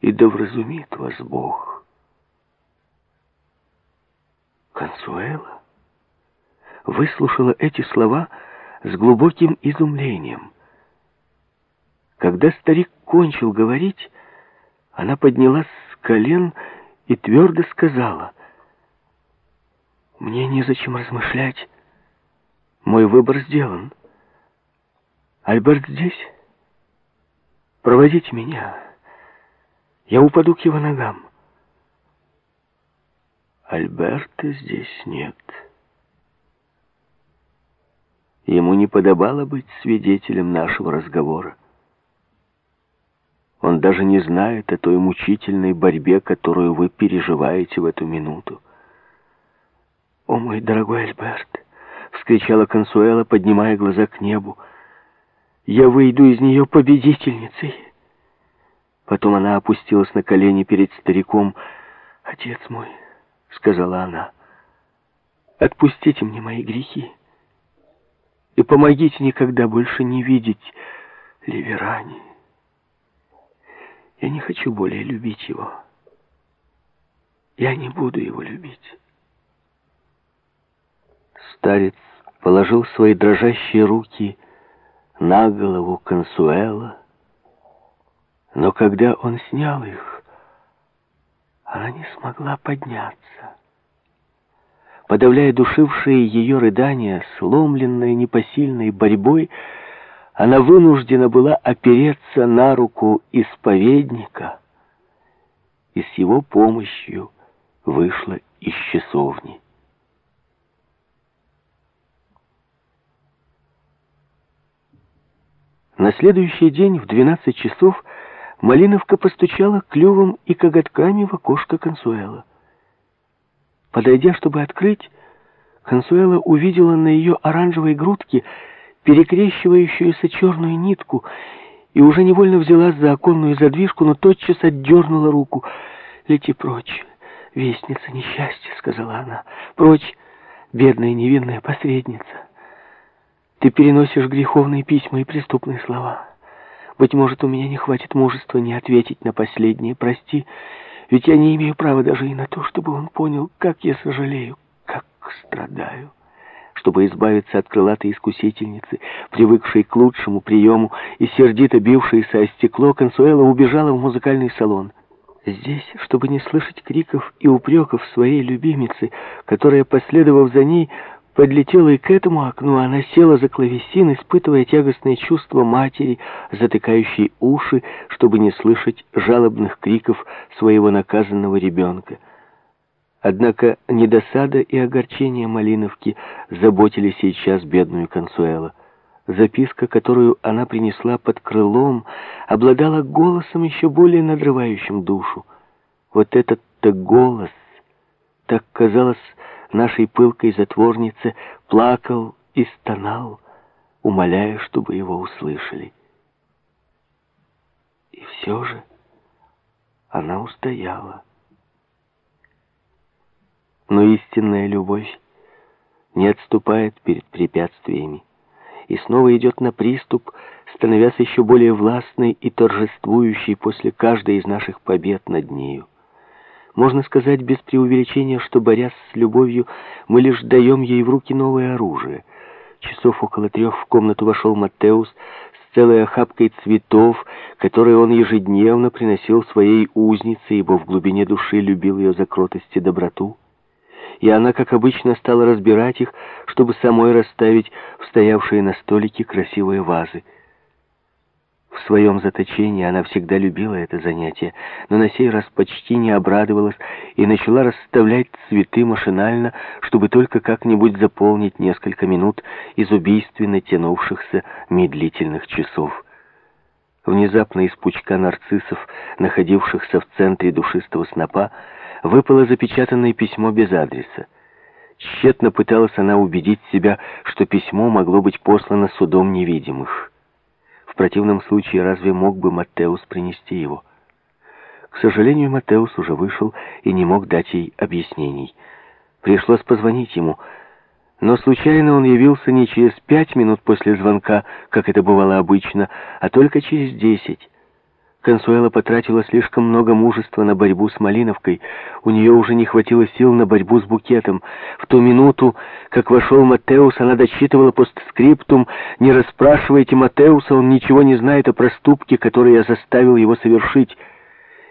и да вразумит вас Бог. Консуэла выслушала эти слова с глубоким изумлением. Когда старик кончил говорить, она поднялась с колен и твердо сказала, «Мне незачем размышлять. Мой выбор сделан. Альберт здесь? Проводите меня. Я упаду к его ногам». Альберта здесь нет. Ему не подобало быть свидетелем нашего разговора. Он даже не знает о той мучительной борьбе, которую вы переживаете в эту минуту. «О, мой дорогой Альберт!» — вскричала Консуэла, поднимая глаза к небу. «Я выйду из нее победительницей!» Потом она опустилась на колени перед стариком. «Отец мой!» — сказала она. «Отпустите мне мои грехи и помогите никогда больше не видеть Ливерани. Я не хочу более любить его. Я не буду его любить». Старец положил свои дрожащие руки на голову Консуэла, но когда он снял их, она не смогла подняться. Подавляя душившие ее рыдания, сломленная непосильной борьбой, она вынуждена была опереться на руку исповедника и с его помощью вышла из часовни. На следующий день в 12 часов Малиновка постучала клювом и коготками в окошко Консуэла. Подойдя, чтобы открыть, Консуэла увидела на ее оранжевой грудке перекрещивающуюся черную нитку и уже невольно взялась за оконную задвижку, но тотчас отдернула руку. «Лети прочь, вестница несчастья», — сказала она. «Прочь, бедная невинная посредница. Ты переносишь греховные письма и преступные слова». Быть может, у меня не хватит мужества не ответить на последнее «прости», ведь я не имею права даже и на то, чтобы он понял, как я сожалею, как страдаю. Чтобы избавиться от крылатой искусительницы, привыкшей к лучшему приему и сердито бившейся о стекло, Консуэла убежала в музыкальный салон. Здесь, чтобы не слышать криков и упреков своей любимицы, которая, последовав за ней, подлетела и к этому окну. Она села за клавесин, испытывая тягостное чувство матери, затыкающей уши, чтобы не слышать жалобных криков своего наказанного ребенка. Однако недосада и огорчение Малиновки заботили сейчас бедную Консуэло. Записка, которую она принесла под крылом, обладала голосом еще более надрывающим душу. Вот этот-то голос, так казалось, нашей пылкой затворнице, плакал и стонал, умоляя, чтобы его услышали. И все же она устояла. Но истинная любовь не отступает перед препятствиями и снова идет на приступ, становясь еще более властной и торжествующей после каждой из наших побед над нею. Можно сказать без преувеличения, что, борясь с любовью, мы лишь даем ей в руки новое оружие. Часов около трех в комнату вошел Маттеус с целой охапкой цветов, которые он ежедневно приносил своей узнице, ибо в глубине души любил ее за кротость и доброту. И она, как обычно, стала разбирать их, чтобы самой расставить в стоявшие на столике красивые вазы. В своем заточении она всегда любила это занятие, но на сей раз почти не обрадовалась и начала расставлять цветы машинально, чтобы только как-нибудь заполнить несколько минут из убийственно тянувшихся медлительных часов. Внезапно из пучка нарциссов, находившихся в центре душистого снопа, выпало запечатанное письмо без адреса. Тщетно пыталась она убедить себя, что письмо могло быть послано судом невидимых противном случае разве мог бы Маттеус принести его? К сожалению, Маттеус уже вышел и не мог дать ей объяснений. Пришлось позвонить ему, но случайно он явился не через пять минут после звонка, как это бывало обычно, а только через десять. Консуэла потратила слишком много мужества на борьбу с Малиновкой. У нее уже не хватило сил на борьбу с букетом. В ту минуту, как вошел Матеус, она дочитывала постскриптум «Не расспрашивайте Матеуса, он ничего не знает о проступке, который я заставил его совершить».